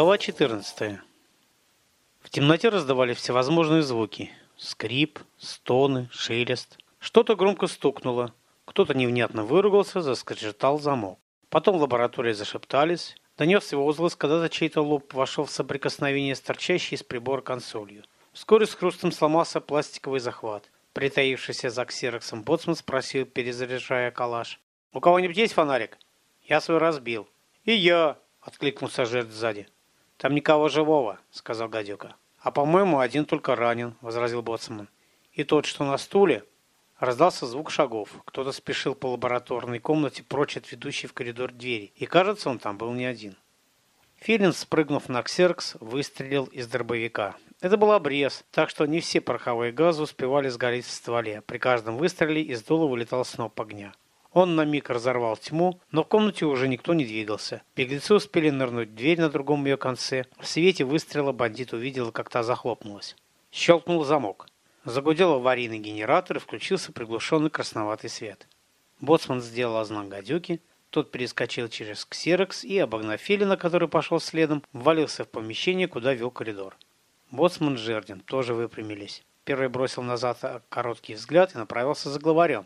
Глава 14. В темноте раздавали всевозможные звуки. Скрип, стоны, шелест. Что-то громко стукнуло. Кто-то невнятно выругался, заскрежетал замок. Потом в лаборатории зашептались. Донесся возглас, когда-то чей-то лоб вошел в соприкосновение с торчащей из прибора консолью. Вскоре с хрустом сломался пластиковый захват. Притаившийся за ксероксом боцман спросил, перезаряжая калаш. «У кого-нибудь есть фонарик?» «Я свой разбил». «И я!» — откликнулся жертв сзади. «Там никого живого», — сказал гадюка. «А, по-моему, один только ранен», — возразил боцман. «И тот, что на стуле...» Раздался звук шагов. Кто-то спешил по лабораторной комнате прочь от ведущей в коридор двери. И, кажется, он там был не один. Филин, спрыгнув на ксеркс, выстрелил из дробовика. Это был обрез, так что не все пороховые газы успевали сгореть в стволе. При каждом выстреле из дула вылетал сноп огня. Он на миг разорвал тьму, но в комнате уже никто не двигался. Беглецы успели нырнуть в дверь на другом ее конце. В свете выстрела бандит увидел, как та захлопнулась. Щелкнул замок. Загудел аварийный генератор и включился приглушенный красноватый свет. Боцман сделал знак гадюки. Тот перескочил через ксерокс и, обогнав Филина, который пошел следом, ввалился в помещение, куда вел коридор. Боцман с Жердин тоже выпрямились. Первый бросил назад короткий взгляд и направился за главарем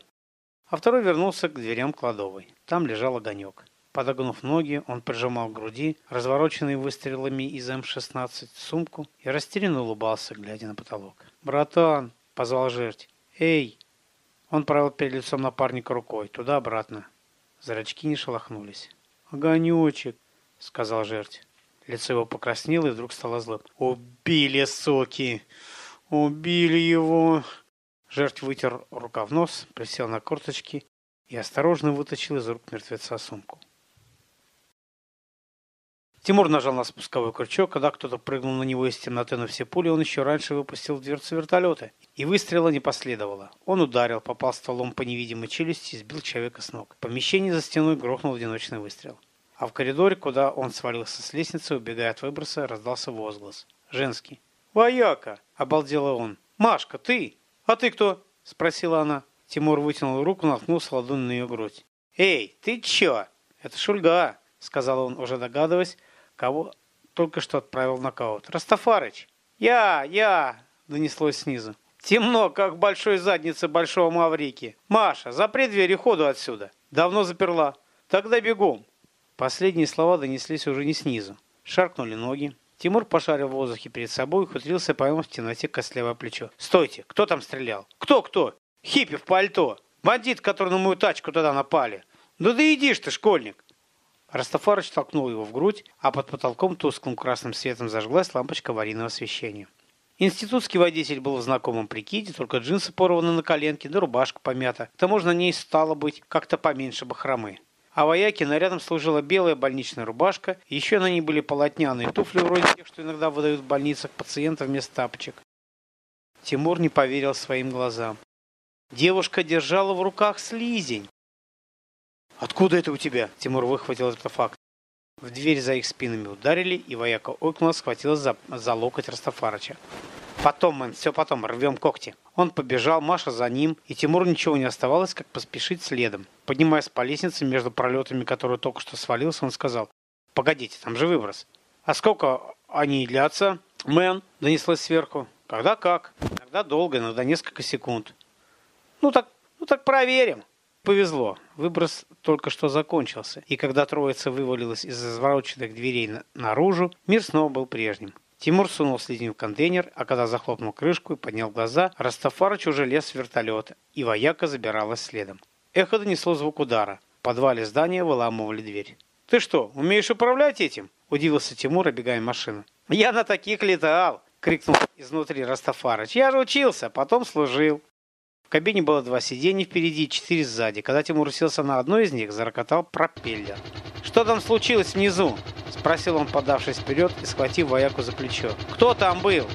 а второй вернулся к дверям кладовой. Там лежал огонек. Подогнув ноги, он прижимал к груди, развороченный выстрелами из М-16, сумку и растерянно улыбался, глядя на потолок. «Братан!» — позвал жерть. «Эй!» Он провел перед лицом напарника рукой, туда-обратно. Зрачки не шелохнулись. «Огонечек!» — сказал жерть. Лицо его покраснело и вдруг стало злым. «Убили, соки! Убили его!» Жертв вытер рука в нос, присел на корточки и осторожно вытащил из рук мертвеца сумку. Тимур нажал на спусковой крючок, когда кто-то прыгнул на него из темноты на все пули, он еще раньше выпустил дверцу вертолета, и выстрела не последовало. Он ударил, попал стволом по невидимой челюсти и сбил человека с ног. В помещении за стеной грохнул одиночный выстрел. А в коридоре, куда он свалился с лестницы, убегая от выброса, раздался возглас. Женский. «Вояка!» – обалдела он. «Машка, ты!» «А ты кто?» – спросила она. Тимур вытянул руку, наткнулся ладонь на ее грудь. «Эй, ты чё?» «Это Шульга», – сказал он, уже догадываясь, кого только что отправил в нокаут. «Растафарыч!» «Я, я!» – донеслось снизу. «Темно, как большой заднице большого Маврики. Маша, запри дверь и ходу отсюда. Давно заперла. Тогда бегом». Последние слова донеслись уже не снизу. Шаркнули ноги. Тимур пошарил в воздухе перед собой и ухитрился поймать в темноте костлявое плечо. «Стойте! Кто там стрелял? Кто-кто? Хиппи в пальто! Бандит, который на мою тачку тогда напали! Ну да иди ж ты, школьник!» Растафарыч толкнул его в грудь, а под потолком тусклым красным светом зажглась лампочка аварийного освещения. Институтский водитель был в знакомом прикиде, только джинсы порваны на коленке, да рубашка помята. К тому же на ней стало быть как-то поменьше бахромы. А вояке нарядом служила белая больничная рубашка, еще на ней были полотняные туфли вроде тех, что иногда выдают в больницах пациентам вместо тапочек. Тимур не поверил своим глазам. Девушка держала в руках слизень. «Откуда это у тебя?» Тимур выхватил этот факт. В дверь за их спинами ударили, и вояка ойкнула, схватилась за, за локоть Растафарыча. Потом, мэн, все потом, рвем когти. Он побежал, Маша за ним, и Тимуру ничего не оставалось, как поспешить следом. Поднимаясь по лестнице между пролетами, которые только что свалился, он сказал, «Погодите, там же выброс». «А сколько они длятся?» «Мэн», — донеслось сверху. «Когда как? Иногда долго, иногда несколько секунд». «Ну так, ну так проверим». Повезло. Выброс только что закончился, и когда троица вывалилась из развороченных дверей наружу, мир снова был прежним. Тимур сунул слизень в контейнер, а когда захлопнул крышку и поднял глаза, Растафарыч уже лез в вертолет, и вояка забиралась следом. Эхо донесло звук удара. В подвале здания выламывали дверь. «Ты что, умеешь управлять этим?» – удивился Тимур, обегая машину. «Я на таких летал!» – крикнул изнутри Растафарыч. «Я же учился, потом служил». В кабине было два сиденья впереди и четыре сзади. Когда Тимур уселся на одно из них, зарокотал пропеллер. «Что там случилось внизу?» – спросил он, подавшись вперед и схватив вояку за плечо. «Кто там был?»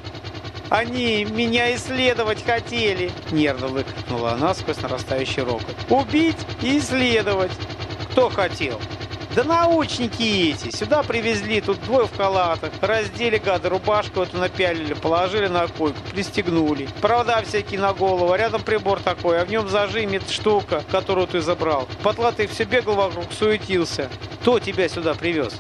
«Они меня исследовать хотели!» – нервно выкрикнула она сквозь нарастающий рокот. «Убить и исследовать!» «Кто хотел?» Да научники эти! Сюда привезли, тут двое в халатах. Раздели гады рубашку эту напялили, положили на койку, пристегнули. Провода всякие на голову, рядом прибор такой, а в нем зажимет штука, которую ты забрал. Потлатый все бегал вокруг, суетился. Кто тебя сюда привез?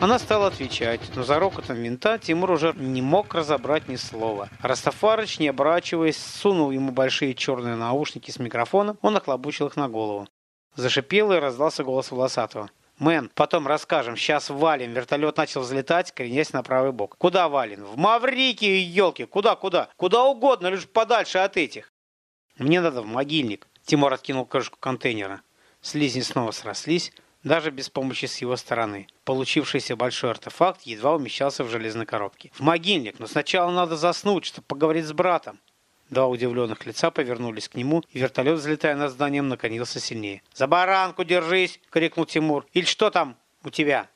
Она стала отвечать, но за рокотом винта Тимур уже не мог разобрать ни слова. Растафарыч, не оборачиваясь, сунул ему большие черные наушники с микрофоном, он охлобучил их на голову. Зашипел и раздался голос Волосатого. «Мэн, потом расскажем. Сейчас валим». Вертолет начал взлетать, кренясь на правый бок. «Куда валим?» «В Маврикию, елки! Куда, куда? Куда угодно, лишь подальше от этих». «Мне надо в могильник». Тимур откинул крышку контейнера. Слизни снова срослись, даже без помощи с его стороны. Получившийся большой артефакт едва умещался в железной коробке. «В могильник, но сначала надо заснуть, чтобы поговорить с братом». Два удивленных лица повернулись к нему, и вертолет, взлетая над зданием, наклонился сильнее. «За баранку держись!» — крикнул Тимур. «Или что там у тебя?»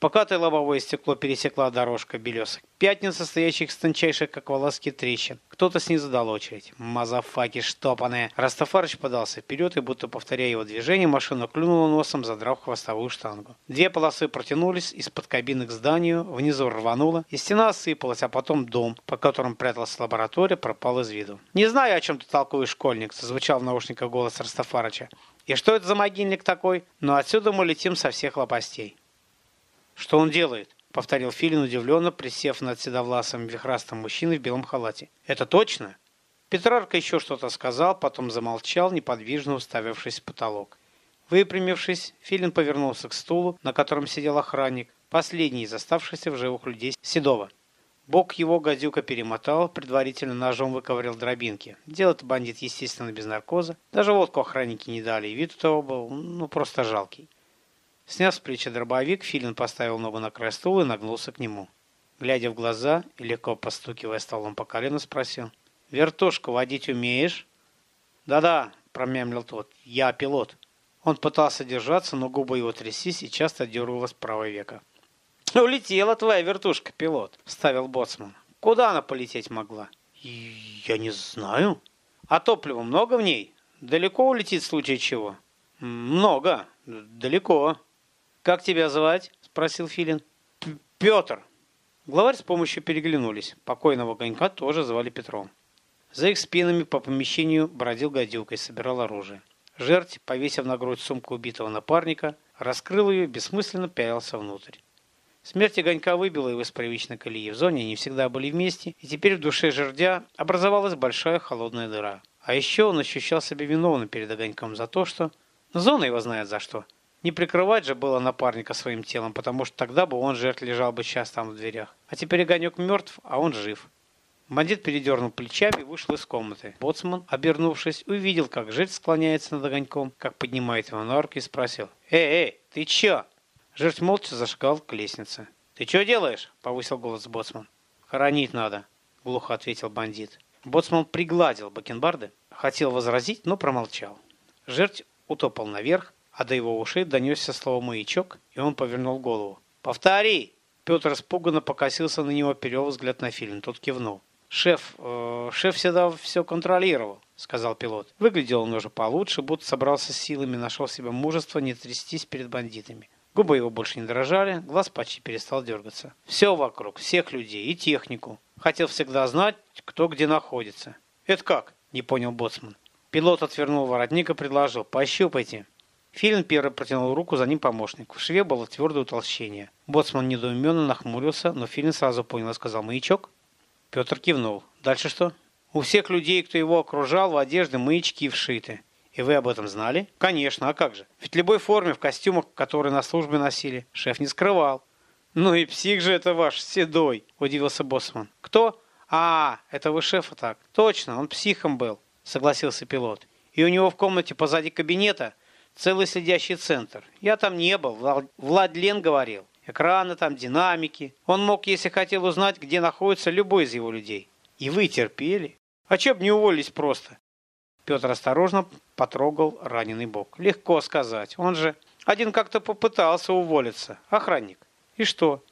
Покатое лобовое стекло пересекла дорожка белесок. Пятниц, состоящих из тончайших, как волоски, трещин. Кто-то снизу дал очередь. Мазафаки штопаные. Растафарыч подался вперед, и, будто повторяя его движение, машина клюнула носом, задрав хвостовую штангу. Две полосы протянулись из-под кабины к зданию, внизу рвануло, и стена осыпалась, а потом дом, по которому пряталась лаборатория, пропал из виду. «Не знаю, о чем ты толкуешь, школьник», — зазвучал в наушниках голос Растафарыча. «И что это за могильник такой? Но отсюда мы летим со всех лопастей». «Что он делает?» — повторил Филин удивленно, присев над седовласым вихрастым мужчиной в белом халате. «Это точно?» Петрарка еще что-то сказал, потом замолчал, неподвижно уставившись в потолок. Выпрямившись, Филин повернулся к стулу, на котором сидел охранник, последний из оставшихся в живых людей Седова. Бок его гадюка перемотал, предварительно ножом выковырял дробинки. Делает бандит, естественно, без наркоза. Даже водку охранники не дали, и вид у того был, ну, просто жалкий. Сняв с плеча дробовик, Филин поставил ногу на край стула и нагнулся к нему. Глядя в глаза и легко постукивая столом по колену, спросил. «Вертушку водить умеешь?» «Да-да», — промямлил тот, — «я пилот». Он пытался держаться, но губы его трясись и часто дергалось правое веко. «Улетела твоя вертушка, пилот», — вставил боцман. «Куда она полететь могла?» «Я не знаю». «А топлива много в ней? Далеко улетит в случае чего?» «Много. Далеко». «Как тебя звать?» – спросил Филин. «Петр». Главарь с помощью переглянулись. Покойного гонька тоже звали Петром. За их спинами по помещению бродил гадюка и собирал оружие. Жерть, повесив на грудь сумку убитого напарника, раскрыл ее и бессмысленно пялился внутрь. Смерть огонька выбила его из привычной колеи. В зоне они всегда были вместе, и теперь в душе жердя образовалась большая холодная дыра. А еще он ощущал себя виновным перед огоньком за то, что... Зона его знает за что. Не прикрывать же было напарника своим телом, потому что тогда бы он жертв лежал бы сейчас там в дверях. А теперь огонек мертв, а он жив. Бандит передернул плечами и вышел из комнаты. Боцман, обернувшись, увидел, как жертв склоняется над огоньком, как поднимает его на руки и спросил. «Эй, эй, ты чё?» Жертв молча зашагал к лестнице. «Ты чё делаешь?» — повысил голос Боцман. «Хоронить надо», — глухо ответил бандит. Боцман пригладил бакенбарды, хотел возразить, но промолчал. Жертв утопал наверх, а до его ушей донесся слово «маячок», и он повернул голову. «Повтори!» Петр испуганно покосился на него, перевел взгляд на фильм. Тот кивнул. «Шеф, э, шеф всегда все контролировал», — сказал пилот. Выглядел он уже получше, будто собрался с силами, нашел себе мужество не трястись перед бандитами. Губы его больше не дрожали, глаз почти перестал дергаться. Все вокруг, всех людей и технику. Хотел всегда знать, кто где находится. «Это как?» — не понял боцман. Пилот отвернул воротник и предложил. «Пощупайте». Филин первый протянул руку, за ним помощник. В шве было твердое утолщение. Боцман недоуменно нахмурился, но Филин сразу понял и сказал «Маячок?». Петр кивнул. «Дальше что?» «У всех людей, кто его окружал, в одежде маячки вшиты. И вы об этом знали?» «Конечно, а как же? Ведь любой форме, в костюмах, которые на службе носили, шеф не скрывал». «Ну и псих же это ваш, седой!» – удивился Боцман. «Кто?» «А, это вы шефа так. Точно, он психом был», – согласился пилот. «И у него в комнате позади кабинета – целый следящий центр. Я там не был, Владлен говорил. Экраны там, динамики. Он мог, если хотел узнать, где находится любой из его людей. И вы терпели. А че б не уволились просто? Петр осторожно потрогал раненый бок. Легко сказать. Он же один как-то попытался уволиться. Охранник. И что?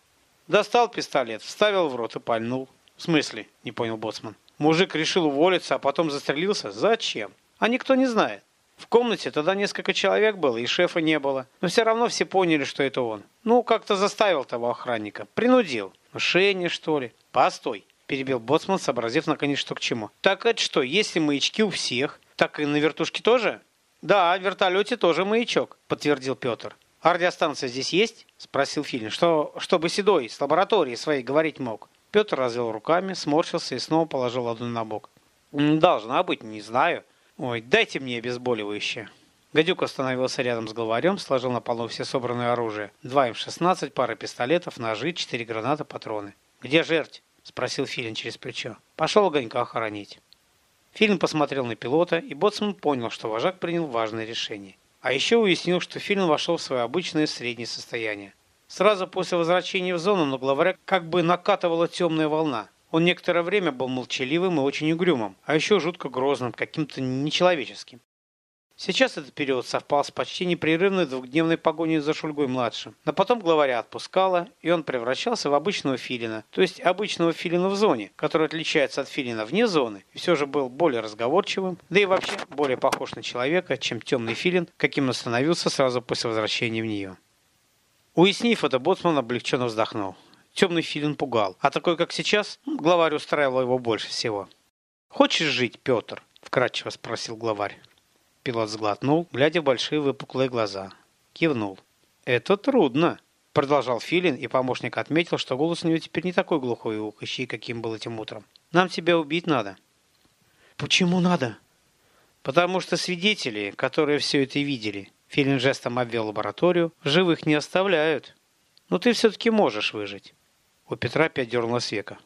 Достал пистолет, вставил в рот и пальнул. В смысле? Не понял боцман. Мужик решил уволиться, а потом застрелился? Зачем? А никто не знает. В комнате тогда несколько человек было, и шефа не было. Но все равно все поняли, что это он. Ну, как-то заставил того охранника. Принудил. Мышение, что ли? Постой, перебил Боцман, сообразив наконец, что к чему. Так это что, если маячки у всех, так и на вертушке тоже? Да, в вертолете тоже маячок, подтвердил Петр. «А радиостанция здесь есть?» – спросил Филин. «Что, чтобы Седой с лаборатории своей говорить мог». Петр развел руками, сморщился и снова положил ладонь на бок. «Должна быть, не знаю. Ой, дайте мне обезболивающее». Гадюк остановился рядом с главарем, сложил на полу все собранное оружие. Два М-16, пара пистолетов, ножи, четыре гранаты, патроны. «Где жерть?» – спросил Филин через плечо. «Пошел огонька хоронить». Филин посмотрел на пилота, и Боцман понял, что вожак принял важное решение. А еще уяснил, что Филин вошел в свое обычное среднее состояние. Сразу после возвращения в зону на главаря как бы накатывала темная волна. Он некоторое время был молчаливым и очень угрюмым, а еще жутко грозным, каким-то нечеловеческим. Сейчас этот период совпал с почти непрерывной двухдневной погоней за Шульгой-младшим. Но потом главаря отпускало, и он превращался в обычного филина, то есть обычного филина в зоне, который отличается от филина вне зоны, и все же был более разговорчивым, да и вообще более похож на человека, чем темный филин, каким он становился сразу после возвращения в нее. Уяснив это, Боцман облегченно вздохнул. Темный филин пугал, а такой, как сейчас, главарь устраивал его больше всего. «Хочешь жить, Петр?» – вкратчиво спросил главарь. Пилот сглотнул, глядя в большие выпуклые глаза. Кивнул. «Это трудно», — продолжал Филин, и помощник отметил, что голос у него теперь не такой глухой и ухащий, каким был этим утром. «Нам тебя убить надо». «Почему надо?» «Потому что свидетели, которые все это видели, Филин жестом обвел лабораторию, живых не оставляют. Но ты все-таки можешь выжить». У Петра опять дернулась века.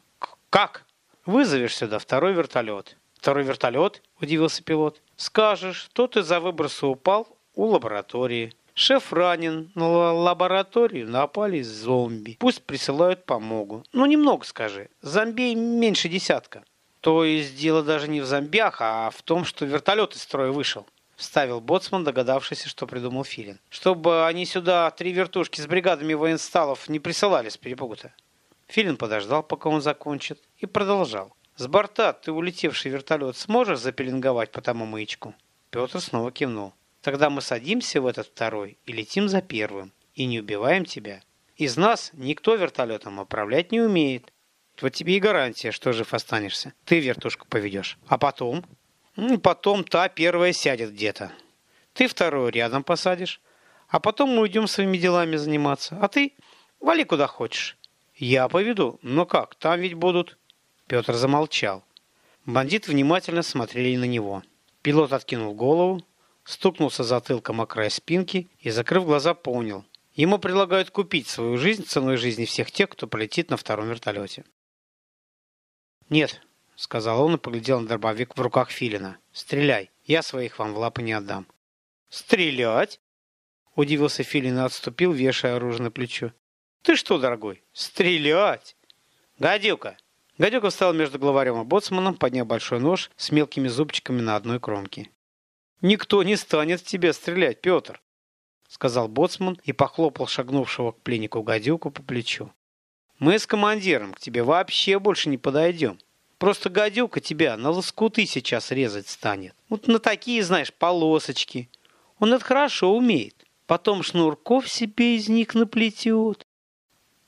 «Как?» «Вызовешь сюда второй вертолет». «Второй вертолет?» – удивился пилот. «Скажешь, тот из-за выброса упал у лаборатории. Шеф ранен, на лабораторию напали зомби. Пусть присылают помогу. Ну, немного скажи. Зомби меньше десятка». «То есть дело даже не в зомбях, а в том, что вертолет из строя вышел», – вставил Боцман, догадавшийся, что придумал Филин. «Чтобы они сюда три вертушки с бригадами военсталов не присылали с перепугу-то». Филин подождал, пока он закончит, и продолжал. С борта ты улетевший вертолет сможешь запеленговать по тому маячку? Петр снова кивнул. Тогда мы садимся в этот второй и летим за первым. И не убиваем тебя. Из нас никто вертолетом управлять не умеет. Вот тебе и гарантия, что жив останешься. Ты вертушку поведешь. А потом? Ну, потом та первая сядет где-то. Ты вторую рядом посадишь. А потом мы уйдем своими делами заниматься. А ты вали куда хочешь. Я поведу. Но как? Там ведь будут... Петр замолчал. Бандиты внимательно смотрели на него. Пилот откинул голову, стукнулся затылком о край спинки и, закрыв глаза, понял. Ему предлагают купить свою жизнь ценой жизни всех тех, кто полетит на втором вертолете. «Нет», — сказал он и поглядел на дробовик в руках Филина. «Стреляй, я своих вам в лапы не отдам». «Стрелять?» — удивился Филин и отступил, вешая оружие на плечо. «Ты что, дорогой, стрелять?» «Гадюка, Гадюка встал между главарем и боцманом, подняв большой нож с мелкими зубчиками на одной кромке. «Никто не станет в тебя стрелять, Петр!» сказал боцман и похлопал шагнувшего к пленнику гадюку по плечу. «Мы с командиром к тебе вообще больше не подойдем. Просто гадюка тебя на лоскуты сейчас резать станет. Вот на такие, знаешь, полосочки. Он это хорошо умеет. Потом шнурков себе из них наплетет.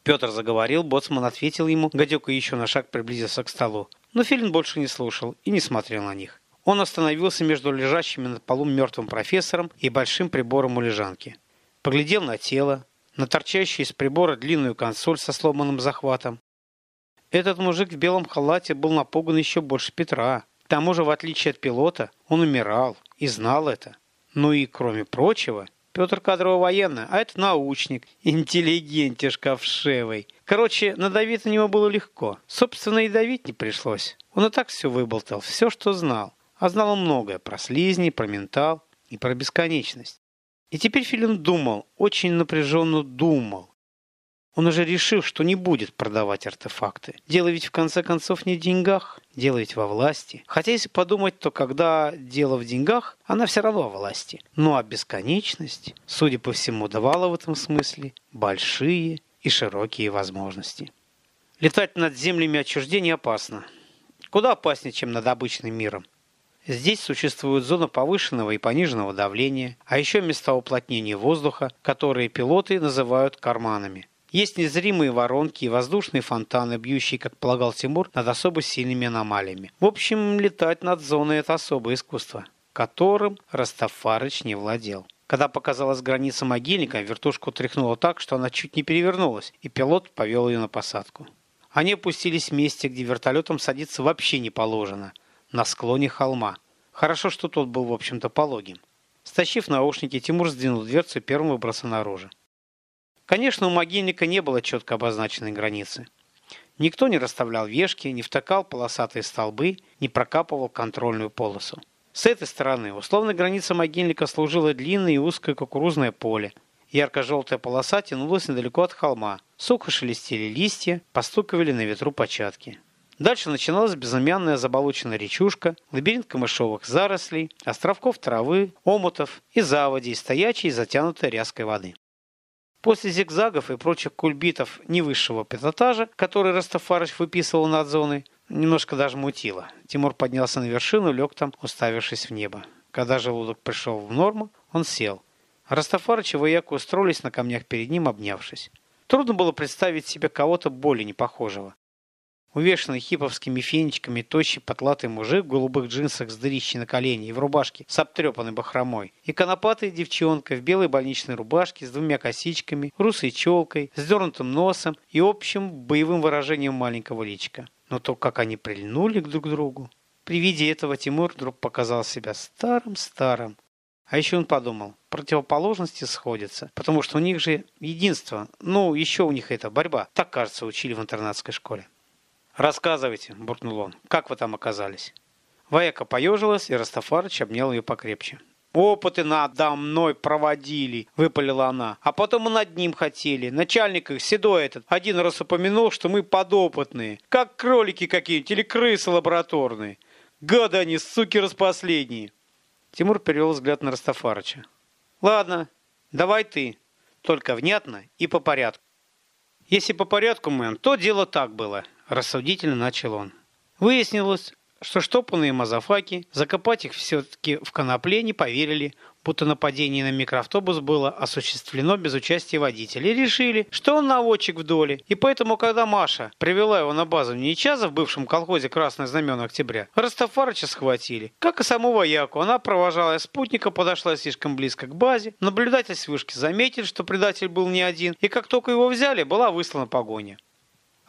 Петр заговорил, боцман ответил ему, гадюка еще на шаг приблизился к столу. Но Филин больше не слушал и не смотрел на них. Он остановился между лежащими на полу мертвым профессором и большим прибором у лежанки. Поглядел на тело, на торчащую из прибора длинную консоль со сломанным захватом. Этот мужик в белом халате был напуган еще больше Петра. К тому же, в отличие от пилота, он умирал и знал это. Ну и, кроме прочего, Петр кадрово военный, а это научник, интеллигентишка вшевый. Короче, надавить на него было легко. Собственно, и давить не пришлось. Он и так все выболтал, все, что знал. А знал он многое про слизни, про ментал и про бесконечность. И теперь Филин думал, очень напряженно думал. Он уже решил, что не будет продавать артефакты. Дело ведь в конце концов не в деньгах, дело ведь во власти. Хотя если подумать, то когда дело в деньгах, она все равно во власти. Ну а бесконечность, судя по всему, давала в этом смысле большие и широкие возможности. Летать над землями отчуждения опасно. Куда опаснее, чем над обычным миром. Здесь существует зона повышенного и пониженного давления, а еще места уплотнения воздуха, которые пилоты называют карманами – есть незримые воронки и воздушные фонтаны, бьющие, как полагал Тимур, над особо сильными аномалиями. В общем, летать над зоной – это особое искусство, которым Растафарыч не владел. Когда показалась граница могильника, вертушку тряхнуло так, что она чуть не перевернулась, и пилот повел ее на посадку. Они опустились в месте, где вертолетом садиться вообще не положено, на склоне холма. Хорошо, что тот был, в общем-то, пологим. Стащив наушники, Тимур сдвинул дверцу и первым выбрался наружу. Конечно, у могильника не было четко обозначенной границы. Никто не расставлял вешки, не втыкал полосатые столбы, не прокапывал контрольную полосу. С этой стороны условной граница могильника служила длинное и узкое кукурузное поле. Ярко-желтая полоса тянулась недалеко от холма. Сухо шелестели листья, постукивали на ветру початки. Дальше начиналась безымянная заболоченная речушка, лабиринт камышовых зарослей, островков травы, омутов и заводей, стоячей и затянутой ряской воды. После зигзагов и прочих кульбитов невысшего пятотажа, которые Растафарыч выписывал над зоной, немножко даже мутило. Тимур поднялся на вершину, лег там, уставившись в небо. Когда желудок пришел в норму, он сел. Растафарыч и вояк устроились на камнях перед ним, обнявшись. Трудно было представить себе кого-то более непохожего. Увешанный хиповскими фенечками тощий потлатый мужик в голубых джинсах с дырищей на колени и в рубашке с обтрепанной бахромой. И конопатая девчонка в белой больничной рубашке с двумя косичками, русой челкой, с дернутым носом и общим боевым выражением маленького личика. Но то, как они прильнули друг к другу. При виде этого Тимур вдруг показал себя старым-старым. А еще он подумал, противоположности сходятся, потому что у них же единство, ну, еще у них это борьба. Так, кажется, учили в интернатской школе. «Рассказывайте», – буркнул он, – «как вы там оказались?» Вояка поежилась, и Растафарыч обнял ее покрепче. «Опыты надо мной проводили», — выпалила она. «А потом мы над ним хотели. Начальник их, седой этот, один раз упомянул, что мы подопытные. Как кролики какие-нибудь или крысы лабораторные. Гады они, суки распоследние». Тимур перевел взгляд на Растафарыча. «Ладно, давай ты. Только внятно и по порядку». «Если по порядку, мэм, то дело так было рассудительно начал он. Выяснилось, что штопанные мазафаки закопать их все-таки в конопле не поверили, будто нападение на микроавтобус было осуществлено без участия водителя, и решили, что он наводчик в доле. И поэтому, когда Маша привела его на базу Нечаза в бывшем колхозе «Красное знамена Октября», Растафарыча схватили. Как и саму вояку, она провожала спутника, подошла слишком близко к базе. Наблюдатель с вышки заметил, что предатель был не один, и как только его взяли, была выслана погоня.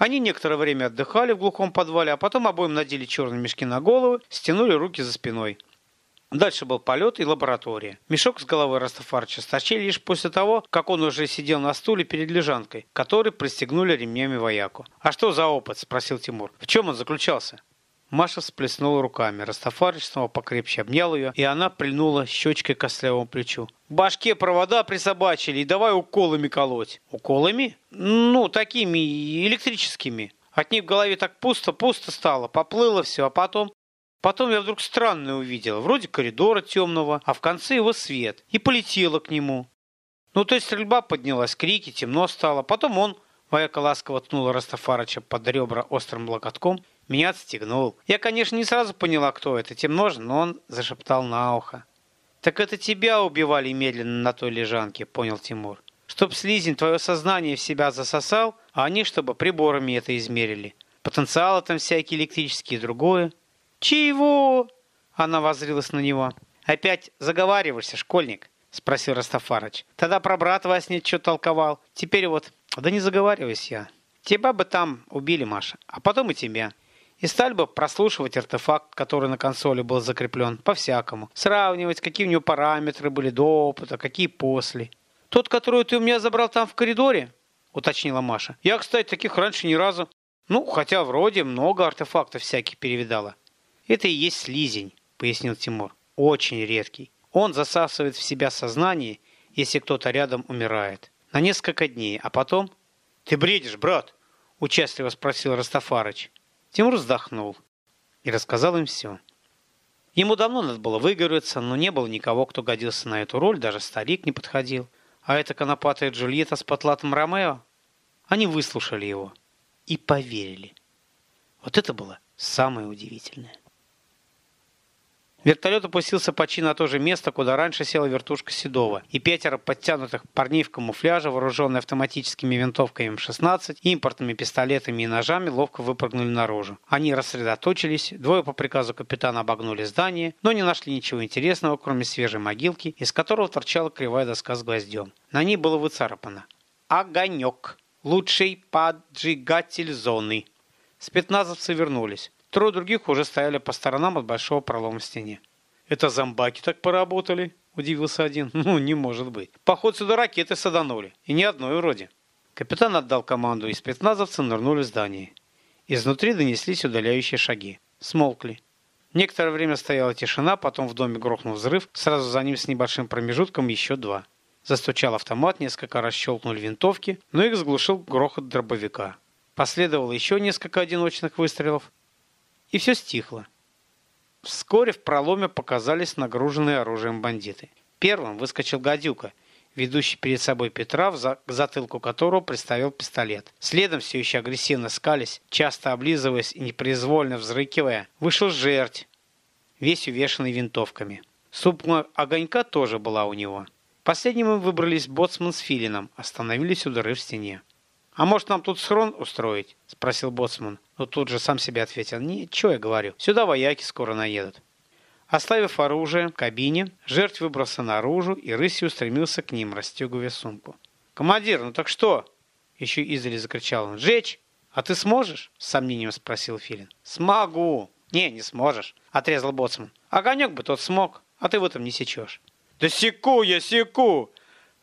Они некоторое время отдыхали в глухом подвале, а потом обоим надели черные мешки на головы, стянули руки за спиной. Дальше был полет и лаборатория. Мешок с головой Растафарча стащили лишь после того, как он уже сидел на стуле перед лежанкой, который пристегнули ремнями вояку. «А что за опыт?» – спросил Тимур. «В чем он заключался?» Маша всплеснула руками. Растафарыч снова покрепче обнял ее, и она прильнула щечкой к костлявому плечу. башке провода присобачили, и давай уколами колоть. Уколами? Ну, такими электрическими. От них в голове так пусто-пусто стало, поплыло все, а потом... Потом я вдруг странное увидела, вроде коридора темного, а в конце его свет, и полетела к нему. Ну, то есть стрельба поднялась, крики, темно стало. Потом он, вояка ласково ткнула Растафарыча под ребра острым локотком, меня отстегнул. Я, конечно, не сразу поняла, кто это, темно же, но он зашептал на ухо. «Так это тебя убивали медленно на той лежанке», — понял Тимур. «Чтоб слизень твое сознание в себя засосал, а они чтобы приборами это измерили. Потенциалы там всякие электрические и другое». «Чего?» — она воззрилась на него. «Опять заговариваешься, школьник?» — спросил Растафарыч. «Тогда про брата во сне что толковал. Теперь вот...» «Да не заговаривайся я. Тебя бы там убили, Маша, а потом и тебя. И стали бы прослушивать артефакт, который на консоли был закреплен, по-всякому. Сравнивать, какие у него параметры были до опыта, какие после. «Тот, который ты у меня забрал там в коридоре?» — уточнила Маша. «Я, кстати, таких раньше ни разу. Ну, хотя вроде много артефактов всяких перевидала». «Это и есть слизень», — пояснил Тимур. «Очень редкий. Он засасывает в себя сознание, если кто-то рядом умирает. На несколько дней, а потом...» «Ты бредишь, брат?» — участливо спросил Растафарыч. Тимур вздохнул и рассказал им все. Ему давно надо было выговориться, но не было никого, кто годился на эту роль, даже старик не подходил. А эта конопатая Джульетта с потлатым Ромео? Они выслушали его и поверили. Вот это было самое удивительное. Вертолет опустился почти на то же место, куда раньше села вертушка Седова, и пятеро подтянутых парней в камуфляже, вооруженные автоматическими винтовками М-16, импортными пистолетами и ножами, ловко выпрыгнули наружу. Они рассредоточились, двое по приказу капитана обогнули здание, но не нашли ничего интересного, кроме свежей могилки, из которого торчала кривая доска с гвоздем. На ней было выцарапано «Огонек! Лучший поджигатель зоны!» Спецназовцы вернулись. Трое других уже стояли по сторонам от большого пролома в стене. «Это зомбаки так поработали?» – удивился один. «Ну, не может быть. Поход сюда ракеты саданули. И ни одной вроде». Капитан отдал команду, и спецназовцы нырнули в здание. Изнутри донеслись удаляющие шаги. Смолкли. Некоторое время стояла тишина, потом в доме грохнул взрыв, сразу за ним с небольшим промежутком еще два. Застучал автомат, несколько раз щелкнули винтовки, но их заглушил грохот дробовика. Последовало еще несколько одиночных выстрелов, и все стихло. Вскоре в проломе показались нагруженные оружием бандиты. Первым выскочил гадюка, ведущий перед собой Петра, к затылку которого приставил пистолет. Следом, все еще агрессивно скались, часто облизываясь и непроизвольно взрыкивая, вышел жерть, весь увешанный винтовками. Супма огонька тоже была у него. Последним им выбрались боцман с филином, остановились у дыры в стене. «А может, нам тут схрон устроить?» – спросил боцман. Но тут же сам себе ответил. «Ничего я говорю. Сюда вояки скоро наедут». Оставив оружие в кабине, жертв выбрался наружу и рысью устремился к ним, расстегивая сумку. «Командир, ну так что?» Еще издали закричал он. «Жечь? А ты сможешь?» С сомнением спросил Филин. «Смогу!» «Не, не сможешь», — отрезал боцман. «Огонек бы тот смог, а ты в этом не сечешь». «Да секу я, секу!»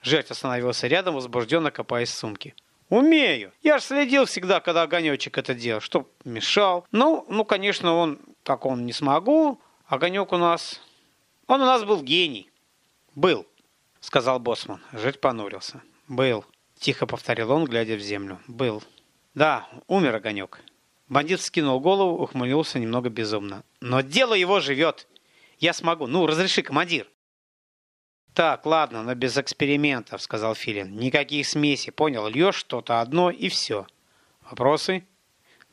Жертв остановился рядом, возбужденно копаясь в сумке. Умею. Я же следил всегда, когда огонечек это делал, чтоб мешал. Ну, ну, конечно, он, как он, не смогу. Огонек у нас... Он у нас был гений. Был, сказал Босман. Жить понурился. Был. Тихо повторил он, глядя в землю. Был. Да, умер огонек. Бандит скинул голову, ухмыльнулся немного безумно. Но дело его живет. Я смогу. Ну, разреши, командир. «Так, ладно, но без экспериментов», — сказал Филин. «Никаких смесей, понял? Льешь что-то одно и все». «Вопросы?»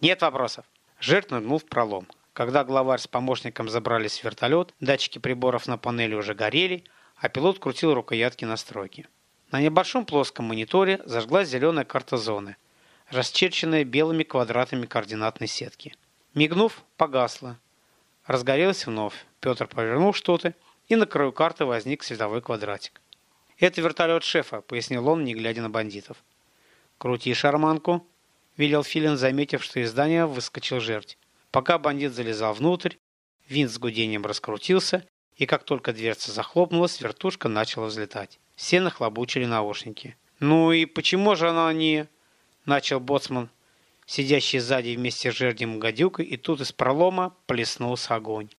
«Нет вопросов». Жертв нырнул в пролом. Когда главарь с помощником забрались в вертолет, датчики приборов на панели уже горели, а пилот крутил рукоятки настройки. На небольшом плоском мониторе зажглась зеленая карта зоны, расчерченная белыми квадратами координатной сетки. Мигнув, погасла. Разгорелась вновь. Петр повернул что-то и на краю карты возник световой квадратик. «Это вертолет шефа», — пояснил он, не глядя на бандитов. «Крути шарманку», — велел Филин, заметив, что из здания выскочил жерть. Пока бандит залезал внутрь, винт с гудением раскрутился, и как только дверца захлопнулась, вертушка начала взлетать. Все нахлобучили наушники. «Ну и почему же она не...» — начал боцман, сидящий сзади вместе с жердем гадюкой, и тут из пролома плеснулся огонь.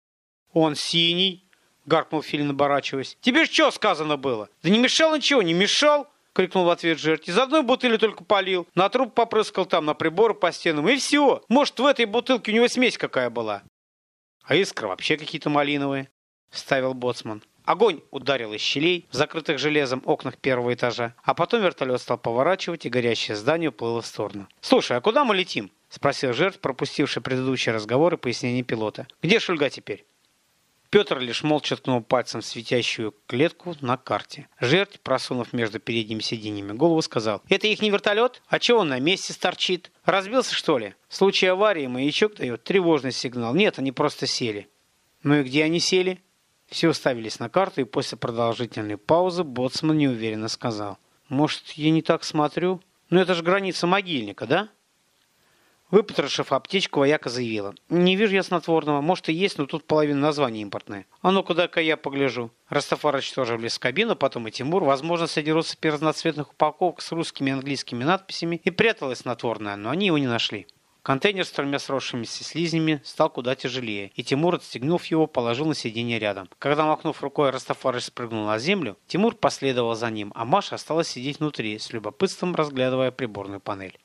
«Он синий!» Гаркнул Филин, оборачиваясь. «Тебе что сказано было?» «Да не мешал ничего, не мешал!» — крикнул в ответ жертв. «Из одной бутыли только полил. На труп попрыскал там, на приборы по стенам. И все. Может, в этой бутылке у него смесь какая была?» «А искры вообще какие-то малиновые», — вставил боцман. Огонь ударил из щелей в закрытых железом окнах первого этажа, а потом вертолет стал поворачивать, и горящее здание уплыло в сторону. «Слушай, а куда мы летим?» — спросил жертв, пропустивший предыдущий разговор и пояснение пилота. «Где Шульга теперь?» Петр лишь молча ткнул пальцем светящую клетку на карте. Жертв, просунув между передними сиденьями голову, сказал, «Это их не вертолет? А чего он на месте сторчит? Разбился, что ли? В случае аварии маячок дает тревожный сигнал. Нет, они просто сели». «Ну и где они сели?» Все уставились на карту, и после продолжительной паузы Боцман неуверенно сказал, «Может, я не так смотрю? Ну это же граница могильника, да?» Выпотрошив аптечку, вояка заявила. «Не вижу я снотворного. Может и есть, но тут половина названия импортная. А ну куда-ка я погляжу». Растафарыч тоже влез в кабину, потом и Тимур, возможно, среди россыпи разноцветных упаковок с русскими и английскими надписями, и пряталось снотворное, но они его не нашли. Контейнер с тремя сросшимися слизнями стал куда тяжелее, и Тимур, отстегнув его, положил на сиденье рядом. Когда, махнув рукой, Растафарыч спрыгнул на землю, Тимур последовал за ним, а Маша осталась сидеть внутри, с любопытством разглядывая приборную панель.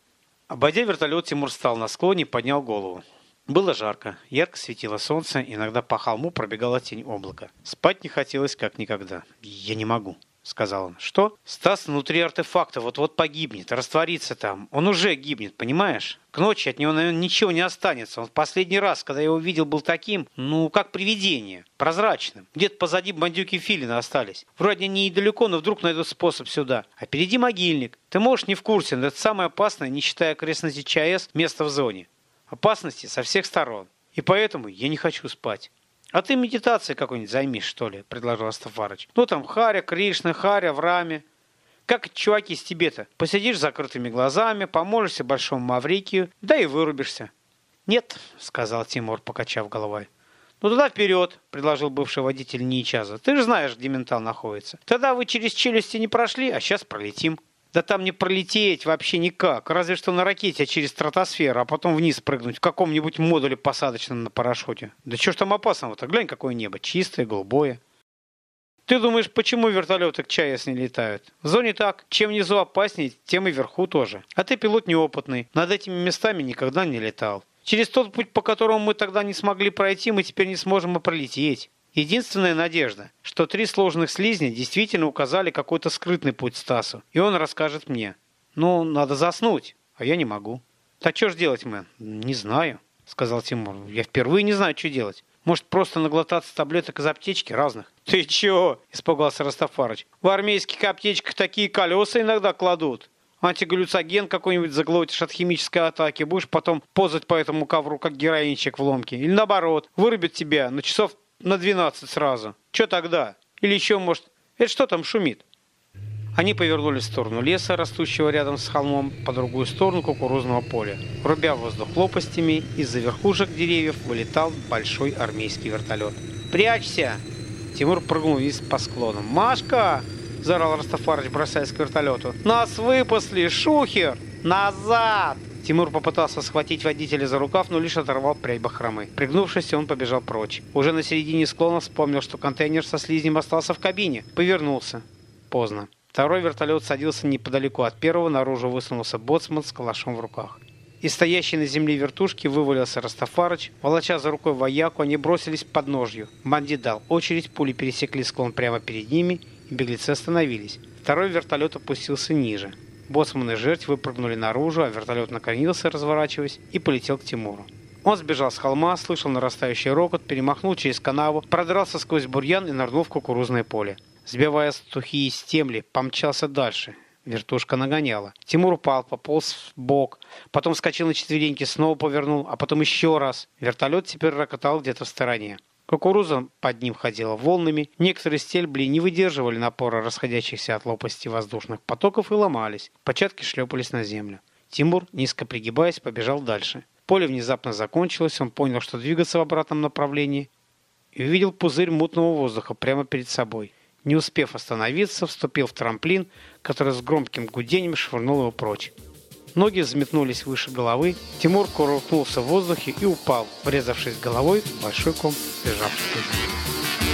Обойдя вертолет, Тимур встал на склоне и поднял голову. Было жарко, ярко светило солнце, иногда по холму пробегала тень облака. Спать не хотелось как никогда. «Я не могу», сказал он. «Что?» «Стас внутри артефакта вот-вот погибнет, растворится там. Он уже гибнет, понимаешь? К ночи от него, наверное, ничего не останется. Он в последний раз, когда я его видел, был таким, ну, как привидение, прозрачным. Где-то позади бандюки Филина остались. Вроде они недалеко, но вдруг найдут способ сюда. А впереди могильник. Ты можешь не в курсе, но это самое опасное, не считая окрестности ЧАЭС, место в зоне. Опасности со всех сторон. И поэтому я не хочу спать. «А ты медитацией какой-нибудь займись, что ли?» – предложил Астафарыч. «Ну там Харя, Кришна, Харя, в раме. Как чуваки с тебе-то? Посидишь с закрытыми глазами, поможешься большому Маврикию, да и вырубишься». «Нет», – сказал Тимур, покачав головой. «Ну туда вперед», – предложил бывший водитель Ничаза. «Ты же знаешь, где ментал находится. Тогда вы через челюсти не прошли, а сейчас пролетим». Да там не пролететь вообще никак. Разве что на ракете через стратосферу, а потом вниз прыгнуть в каком-нибудь модуле посадочном на парашюте. Да что ж там опасного-то? Глянь, какое небо. Чистое, голубое. Ты думаешь, почему вертолеты к ЧАЭС не летают? В зоне так. Чем внизу опаснее, тем и вверху тоже. А ты пилот неопытный. Над этими местами никогда не летал. Через тот путь, по которому мы тогда не смогли пройти, мы теперь не сможем и пролететь. Единственная надежда, что три сложных слизня действительно указали какой-то скрытный путь Стасу, и он расскажет мне. Ну, надо заснуть, а я не могу. Так что ж делать, мэн? Не знаю, сказал Тимур. Я впервые не знаю, что делать. Может, просто наглотаться таблеток из аптечки разных? Ты чего? Испугался Растафарыч. В армейских аптечках такие колеса иногда кладут. Антигаллюцоген какой-нибудь заглотишь от химической атаки, будешь потом позать по этому ковру, как героинчик в ломке. Или наоборот, вырубит тебя на часов на 12 сразу. Что тогда? Или еще, может, это что там шумит? Они повернули в сторону леса, растущего рядом с холмом, по другую сторону кукурузного поля. Рубя воздух лопастями, из-за верхушек деревьев вылетал большой армейский вертолет. «Прячься!» Тимур прыгнул вниз по склону. «Машка!» – заорал Растафарыч, бросаясь к вертолету. «Нас выпасли! Шухер! Назад!» Тимур попытался схватить водителя за рукав, но лишь оторвал прядь бахромы. Пригнувшись, он побежал прочь. Уже на середине склона вспомнил, что контейнер со слизнем остался в кабине. Повернулся. Поздно. Второй вертолет садился неподалеку от первого, наружу высунулся боцман с калашом в руках. Из стоящей на земле вертушки вывалился Растафарыч. Волоча за рукой вояку, они бросились под ножью. Бандит дал очередь, пули пересекли склон прямо перед ними, и беглецы остановились. Второй вертолет опустился ниже. Боцман и жертв выпрыгнули наружу, а вертолет наконился, разворачиваясь, и полетел к Тимуру. Он сбежал с холма, слышал нарастающий рокот, перемахнул через канаву, продрался сквозь бурьян и нырнул в кукурузное поле. Сбивая сухие стемли, помчался дальше. Вертушка нагоняла. Тимур упал, пополз в бок, потом вскочил на четвереньки, снова повернул, а потом еще раз. Вертолет теперь рокотал где-то в стороне. Кукуруза под ним ходила волнами, некоторые стельбли не выдерживали напора расходящихся от лопасти воздушных потоков и ломались, початки шлепались на землю. Тимур, низко пригибаясь, побежал дальше. Поле внезапно закончилось, он понял, что двигаться в обратном направлении, и увидел пузырь мутного воздуха прямо перед собой. Не успев остановиться, вступил в трамплин, который с громким гудением швырнул его прочь. Ноги взметнулись выше головы. Тимур кувыркнулся в воздухе и упал, врезавшись головой в большой ком лежавшей земли.